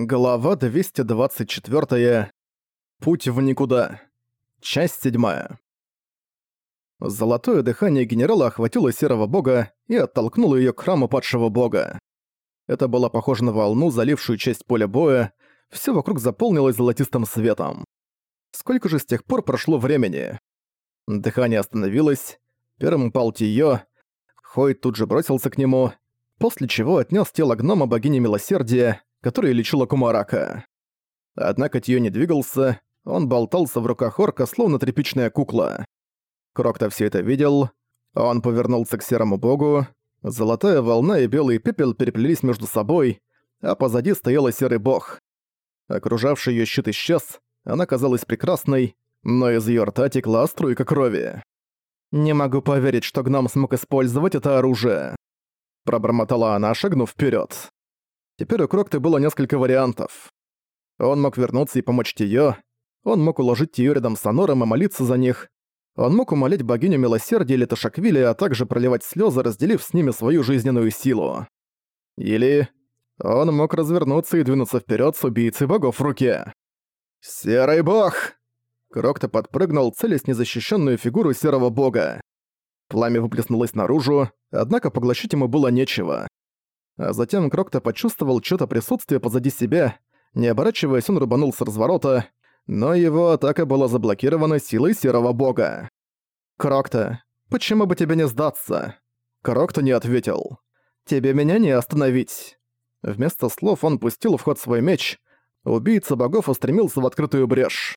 Глава 224. Путь в никуда. Часть 7. Золотое дыхание генерала охватило серого бога и оттолкнуло её к храму падшего бога. Это было похоже на волну, залившую часть поля боя, всё вокруг заполнилось золотистым светом. Сколько же с тех пор прошло времени? Дыхание остановилось, первым упал Тиё, Хой тут же бросился к нему, после чего отнес тело гнома богини милосердия, которая лечила Кумарака. Однако Тиё не двигался, он болтался в руках орка, словно тряпичная кукла. Крокто все это видел, он повернулся к серому богу, золотая волна и белый пепел переплелись между собой, а позади стоял серый бог. Окружавший её щит исчез, она казалась прекрасной, но из её рта текла струйка крови. «Не могу поверить, что гном смог использовать это оружие», — пробормотала она, шагнув вперед. Теперь у Крокты было несколько вариантов. Он мог вернуться и помочь Тиё, он мог уложить Тиё рядом с Анором и молиться за них, он мог умолять богиню милосердия или Ташаквили, а также проливать слезы, разделив с ними свою жизненную силу. Или он мог развернуться и двинуться вперед с убийцей богов в руке. «Серый бог!» Крокто подпрыгнул, целясь незащищенную фигуру серого бога. Пламя выплеснулось наружу, однако поглощить ему было нечего. А затем Крокто почувствовал чьё-то присутствие позади себя, не оборачиваясь, он рубанул с разворота, но его атака была заблокирована силой серого бога. «Крокто, почему бы тебе не сдаться?» Крокто не ответил. «Тебе меня не остановить». Вместо слов он пустил в ход свой меч. Убийца богов устремился в открытую брешь.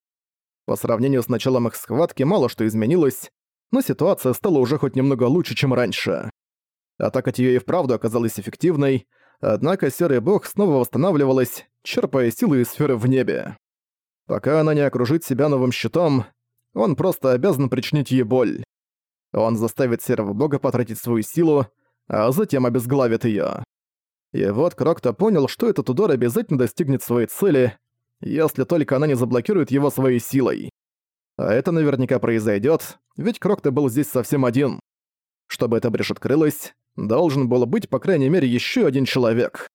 По сравнению с началом их схватки мало что изменилось, но ситуация стала уже хоть немного лучше, чем раньше. Атака Тиё и вправду оказалась эффективной, однако Серый Бог снова восстанавливалась, черпая силы из сферы в небе. Пока она не окружит себя новым щитом, он просто обязан причинить ей боль. Он заставит Серого Бога потратить свою силу, а затем обезглавит её. И вот Крокто понял, что этот удар обязательно достигнет своей цели, если только она не заблокирует его своей силой. А это наверняка произойдет, ведь Крокто был здесь совсем один. Чтобы эта брешь открылась, должен был быть по крайней мере еще один человек.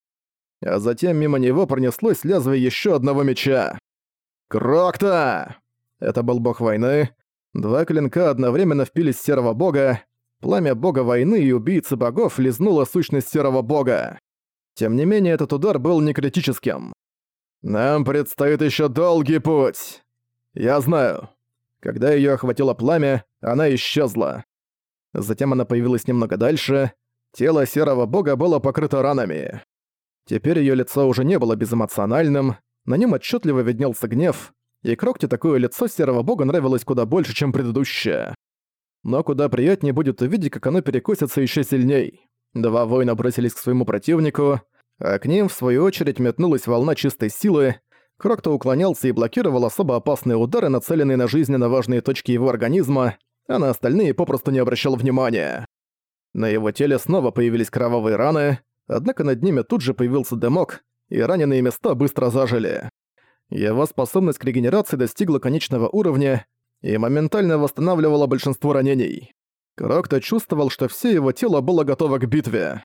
А затем мимо него пронеслось лезвие еще одного меча. «Крокта!» Это был бог войны. Два клинка одновременно впились в серого бога. Пламя бога войны и убийцы богов лизнуло сущность серого бога. Тем не менее, этот удар был не критическим. «Нам предстоит еще долгий путь!» «Я знаю». Когда ее охватило пламя, она исчезла. Затем она появилась немного дальше. Тело серого бога было покрыто ранами. Теперь ее лицо уже не было безэмоциональным, на нем отчетливо виднелся гнев, и Крокте такое лицо серого бога нравилось куда больше, чем предыдущее. Но куда приятнее будет увидеть, как оно перекосится еще сильней. Два воина бросились к своему противнику, а к ним, в свою очередь, метнулась волна чистой силы. Крокто уклонялся и блокировал особо опасные удары, нацеленные на жизненно важные точки его организма, а на остальные попросту не обращал внимания. На его теле снова появились кровавые раны, однако над ними тут же появился дымок, и раненые места быстро зажили. Его способность к регенерации достигла конечного уровня и моментально восстанавливала большинство ранений. Крокто чувствовал, что все его тело было готово к битве.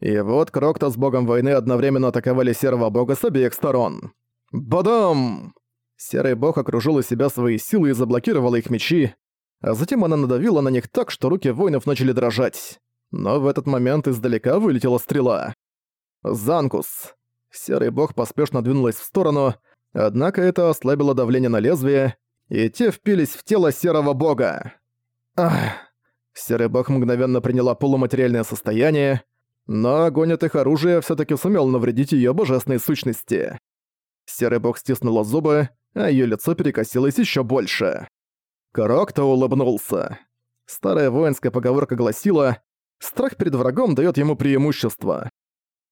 И вот Крокто с богом войны одновременно атаковали серого бога с обеих сторон. Бадам! Серый бог окружил из себя свои силы и заблокировал их мечи, а затем она надавила на них так, что руки воинов начали дрожать. Но в этот момент издалека вылетела стрела. Занкус. Серый бог поспешно двинулась в сторону, однако это ослабило давление на лезвие, и те впились в тело серого бога. Ах. Серый бог мгновенно приняла полуматериальное состояние, но огонь от их оружия все таки сумел навредить ее божественной сущности. Серый бог стиснула зубы, а ее лицо перекосилось еще больше. Крокто улыбнулся. Старая воинская поговорка гласила «Страх перед врагом дает ему преимущество».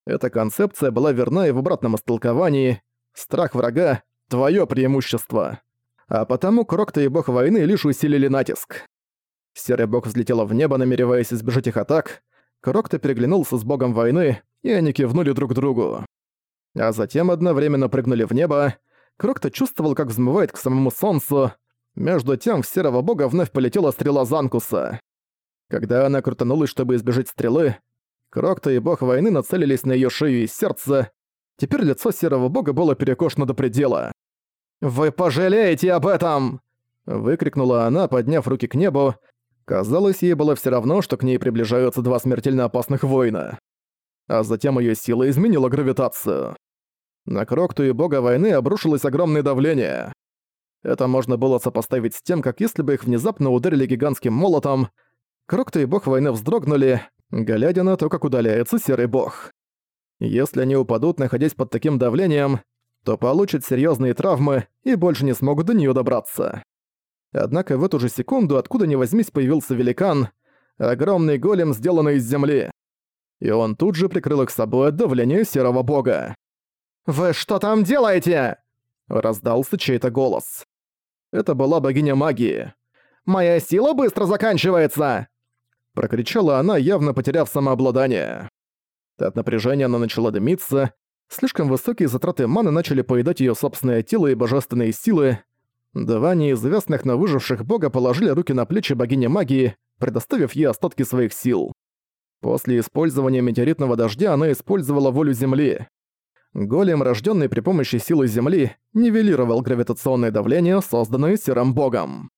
Эта концепция была верна и в обратном истолковании «Страх врага — твое преимущество». А потому Крокто и бог войны лишь усилили натиск. Серый бог взлетела в небо, намереваясь избежать их атак, Крокто переглянулся с богом войны, и они кивнули друг другу. А затем одновременно прыгнули в небо. Крокто чувствовал, как взмывает к самому солнцу. Между тем в серого бога вновь полетела стрела Занкуса. Когда она крутанулась, чтобы избежать стрелы, Крокто и бог войны нацелились на её шею и сердце. Теперь лицо серого бога было перекошено до предела. «Вы пожалеете об этом!» Выкрикнула она, подняв руки к небу. Казалось, ей было все равно, что к ней приближаются два смертельно опасных воина. А затем ее сила изменила гравитацию. На Крокту и бога войны обрушилось огромное давление. Это можно было сопоставить с тем, как если бы их внезапно ударили гигантским молотом. Крокта и бог войны вздрогнули, глядя на то, как удаляется серый бог. Если они упадут, находясь под таким давлением, то получат серьезные травмы и больше не смогут до нее добраться. Однако в эту же секунду, откуда ни возьмись, появился великан, огромный голем, сделанный из земли. И он тут же прикрыл их собой от давления серого бога. «Вы что там делаете?» Раздался чей-то голос. Это была богиня магии. «Моя сила быстро заканчивается!» Прокричала она, явно потеряв самообладание. От напряжения она начала дымиться, слишком высокие затраты маны начали поедать ее собственное тело и божественные силы. Два неизвестных, но выживших бога положили руки на плечи богини магии, предоставив ей остатки своих сил. После использования метеоритного дождя она использовала волю Земли. Голем, рожденный при помощи силы Земли, нивелировал гравитационное давление, созданное Серым Богом.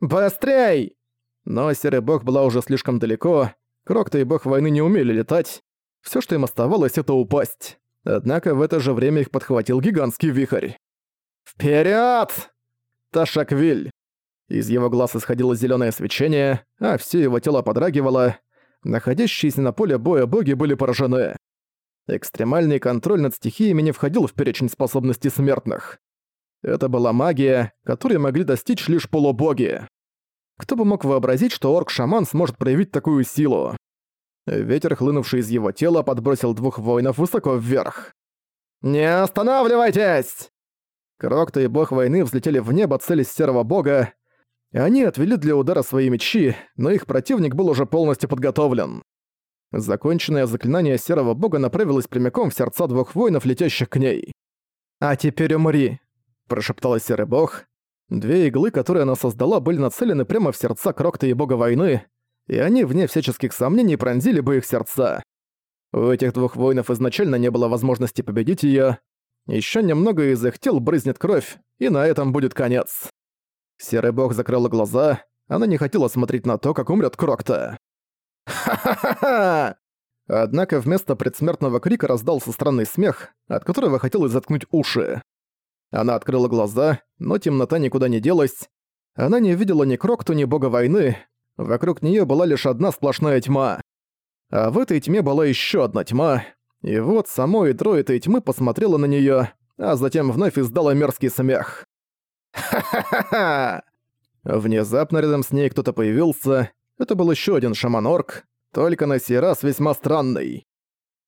«Быстрей!» Но Серый Бог была уже слишком далеко, Крокта и Бог войны не умели летать, все, что им оставалось, это упасть. Однако в это же время их подхватил гигантский вихрь. «Вперёд!» Ташаквиль. Из его глаз исходило зелёное свечение, а всё его тело подрагивало. Находящиеся на поле боя боги были поражены. Экстремальный контроль над стихиями не входил в перечень способностей смертных. Это была магия, которой могли достичь лишь полубоги. Кто бы мог вообразить, что орк-шаман сможет проявить такую силу? Ветер, хлынувший из его тела, подбросил двух воинов высоко вверх. «Не останавливайтесь!» Крокта и бог войны взлетели в небо, целясь серого бога. Они отвели для удара свои мечи, но их противник был уже полностью подготовлен. Законченное заклинание серого бога направилось прямиком в сердца двух воинов, летящих к ней. «А теперь умри», – прошептала серый бог. Две иглы, которые она создала, были нацелены прямо в сердца Крокта и бога войны, и они, вне всяческих сомнений, пронзили бы их сердца. У этих двух воинов изначально не было возможности победить её. Ещё немного из их тел брызнет кровь, и на этом будет конец. Серый бог закрыла глаза, она не хотела смотреть на то, как умрет Крокта. Ха-ха-ха! Однако вместо предсмертного крика раздался странный смех, от которого хотелось заткнуть уши. Она открыла глаза, но темнота никуда не делась. Она не видела ни Крокту, ни бога войны. Вокруг нее была лишь одна сплошная тьма. А в этой тьме была еще одна тьма. И вот само ядро этой тьмы посмотрело на нее, а затем вновь издало мерзкий смех. «Ха-ха-ха-ха!» Внезапно рядом с ней кто-то появился, это был еще один шаман-орк, только на сей раз весьма странный.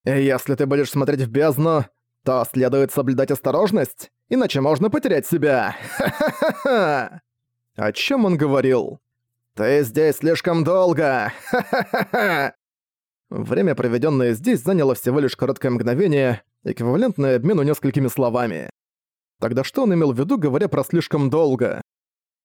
«Если ты будешь смотреть в бездну, то следует соблюдать осторожность, иначе можно потерять себя. Ха-ха-ха-ха!» О чем он говорил? «Ты здесь слишком долго! Ха-ха-ха-ха!» Время, проведенное здесь, заняло всего лишь короткое мгновение, эквивалентное обмену несколькими словами. Тогда что он имел в виду, говоря про «слишком долго»?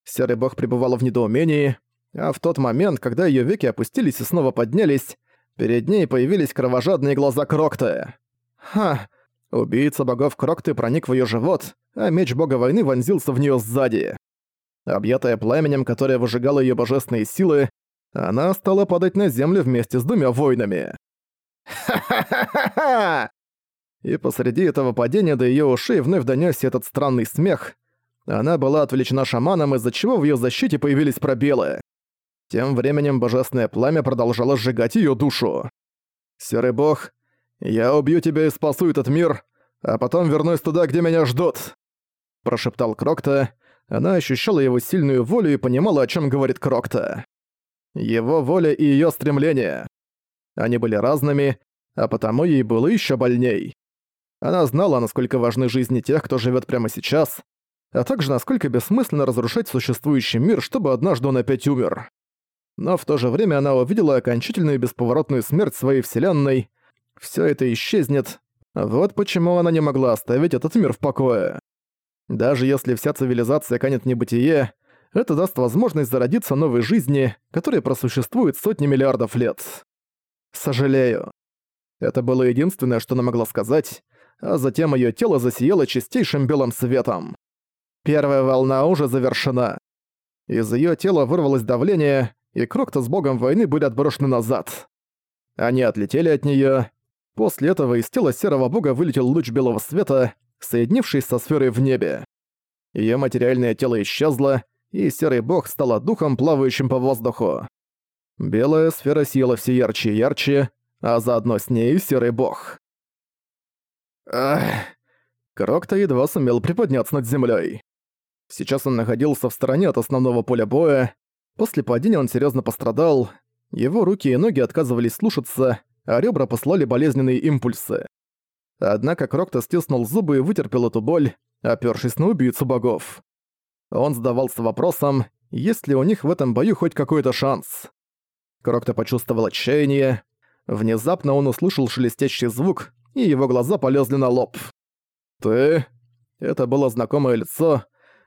Серый бог пребывал в недоумении, а в тот момент, когда ее веки опустились и снова поднялись, перед ней появились кровожадные глаза Крокта. Ха! Убийца богов Крокты проник в ее живот, а меч бога войны вонзился в нее сзади. Объятая пламенем, которое выжигало ее божественные силы, она стала падать на землю вместе с двумя воинами. Ха-ха-ха-ха! И посреди этого падения до ее ушей вновь донёсся этот странный смех. Она была отвлечена шаманом, из-за чего в ее защите появились пробелы. Тем временем божественное пламя продолжало сжигать ее душу. «Серый бог, я убью тебя и спасу этот мир, а потом вернусь туда, где меня ждут», – прошептал Крокта. Она ощущала его сильную волю и понимала, о чем говорит Крокта. Его воля и ее стремления. Они были разными, а потому ей было еще больней. Она знала, насколько важны жизни тех, кто живет прямо сейчас, а также насколько бессмысленно разрушать существующий мир, чтобы однажды он опять умер но в то же время она увидела окончательную бесповоротную смерть своей вселенной. Все это исчезнет. Вот почему она не могла оставить этот мир в покое. Даже если вся цивилизация канет в небытие, это даст возможность зародиться новой жизни, которая просуществует сотни миллиардов лет. Сожалею. Это было единственное, что она могла сказать. а затем её тело засияло чистейшим белым светом. Первая волна уже завершена. Из её тела вырвалось давление, и Крокта с богом войны были отброшены назад. Они отлетели от неё. После этого из тела серого бога вылетел луч белого света, соединившись со сферой в небе. Её материальное тело исчезло, и серый бог стал духом, плавающим по воздуху. Белая сфера сияла все ярче и ярче, а заодно с ней серый бог. Ах. Крокта едва сумел приподняться над землей. Сейчас он находился в стороне от основного поля боя. После падения он серьезно пострадал. Его руки и ноги отказывались слушаться, а ребра послали болезненные импульсы. Однако Крокта стиснул зубы и вытерпел эту боль, опёршись на убийцу богов. Он задавался вопросом, есть ли у них в этом бою хоть какой-то шанс. Крокта почувствовал отчаяние. Внезапно он услышал шелестящий звук, и его глаза полезли на лоб. «Ты?» Это было знакомое лицо,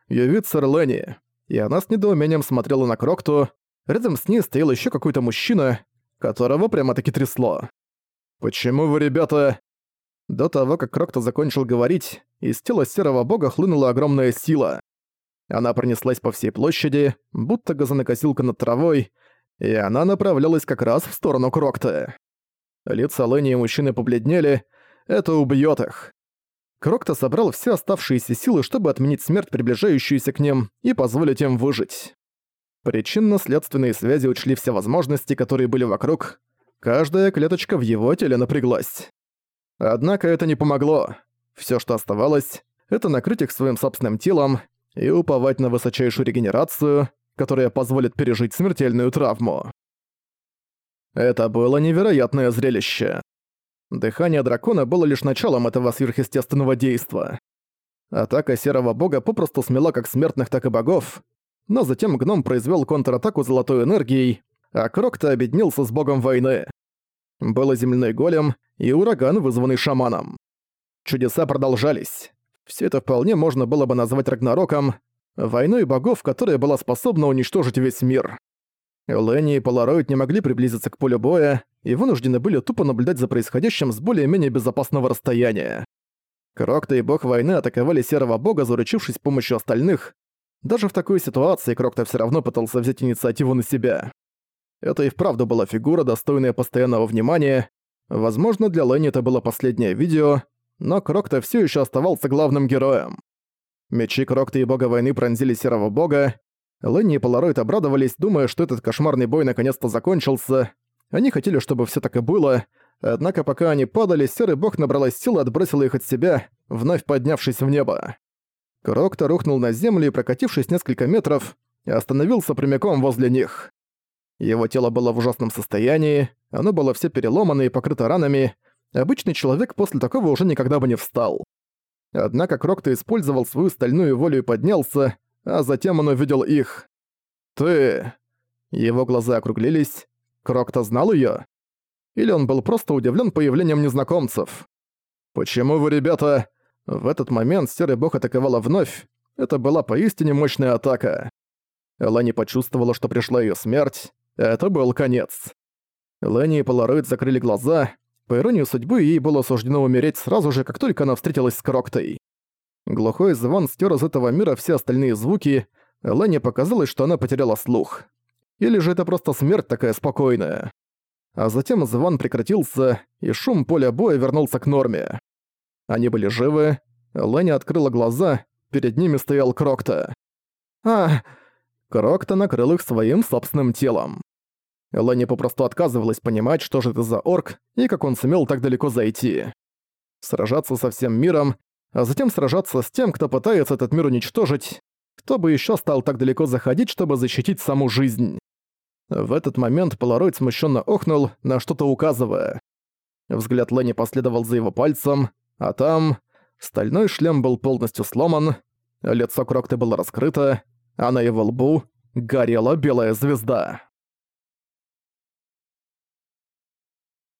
Ювицер Ленни, и она с недоумением смотрела на Крокту. Рядом с ней стоял еще какой-то мужчина, которого прямо-таки трясло. «Почему вы, ребята...» До того, как Крокто закончил говорить, из тела серого бога хлынула огромная сила. Она пронеслась по всей площади, будто газонокосилка над травой, и она направлялась как раз в сторону Крокта. Лица Лэни и мужчины побледнели, это убьёт их. Крокто собрал все оставшиеся силы, чтобы отменить смерть, приближающуюся к ним, и позволить им выжить. Причинно-следственные связи учли все возможности, которые были вокруг. Каждая клеточка в его теле напряглась. Однако это не помогло. Все, что оставалось, это накрыть их своим собственным телом и уповать на высочайшую регенерацию, которая позволит пережить смертельную травму. Это было невероятное зрелище. Дыхание дракона было лишь началом этого сверхъестественного действа. Атака серого бога попросту смела как смертных, так и богов, но затем гном произвел контратаку золотой энергией, а Крокта объединился с богом войны. Было земляной голем и ураган, вызванный шаманом. Чудеса продолжались. Все это вполне можно было бы назвать Рагнароком, войной богов, которая была способна уничтожить весь мир. Ленни и Полароид не могли приблизиться к полю боя и вынуждены были тупо наблюдать за происходящим с более-менее безопасного расстояния. Крокта и бог войны атаковали серого бога, заручившись помощью остальных. Даже в такой ситуации Крокта все равно пытался взять инициативу на себя. Это и вправду была фигура, достойная постоянного внимания. Возможно, для Ленни это было последнее видео, но Крокта все еще оставался главным героем. Мечи Крокта и бога войны пронзили серого бога. Ленни и Полароид обрадовались, думая, что этот кошмарный бой наконец-то закончился. Они хотели, чтобы все так и было, однако пока они падали, серый бог набралась силы и отбросила их от себя, вновь поднявшись в небо. Крокта рухнул на землю и, прокатившись несколько метров, остановился прямиком возле них. Его тело было в ужасном состоянии, оно было все переломано и покрыто ранами. Обычный человек после такого уже никогда бы не встал. Однако Крокто использовал свою стальную волю и поднялся, а затем он увидел их. «Ты...» Его глаза округлились. Крокто знал её? Или он был просто удивлен появлением незнакомцев? «Почему вы, ребята...» В этот момент Серый Бог атаковала вновь. Это была поистине мощная атака. Лани почувствовала, что пришла её смерть. Это был конец. Лэнни и Полароид закрыли глаза. По иронии судьбы, ей было суждено умереть сразу же, как только она встретилась с Кроктой. Глухой звон стер из этого мира все остальные звуки. Лэнни показалось, что она потеряла слух. Или же это просто смерть такая спокойная. А затем звон прекратился, и шум поля боя вернулся к норме. Они были живы. Лэнни открыла глаза, перед ними стоял Крокта. «А!» Крокта накрыл их своим собственным телом. Лэнни попросту отказывалась понимать, что же это за орк и как он сумел так далеко зайти. Сражаться со всем миром, а затем сражаться с тем, кто пытается этот мир уничтожить, кто бы еще стал так далеко заходить, чтобы защитить саму жизнь. В этот момент Полароид смущенно охнул, на что-то указывая. Взгляд Лэнни последовал за его пальцем, а там... Стальной шлем был полностью сломан, лицо Крокты было раскрыто, а на его лбу горела белая звезда.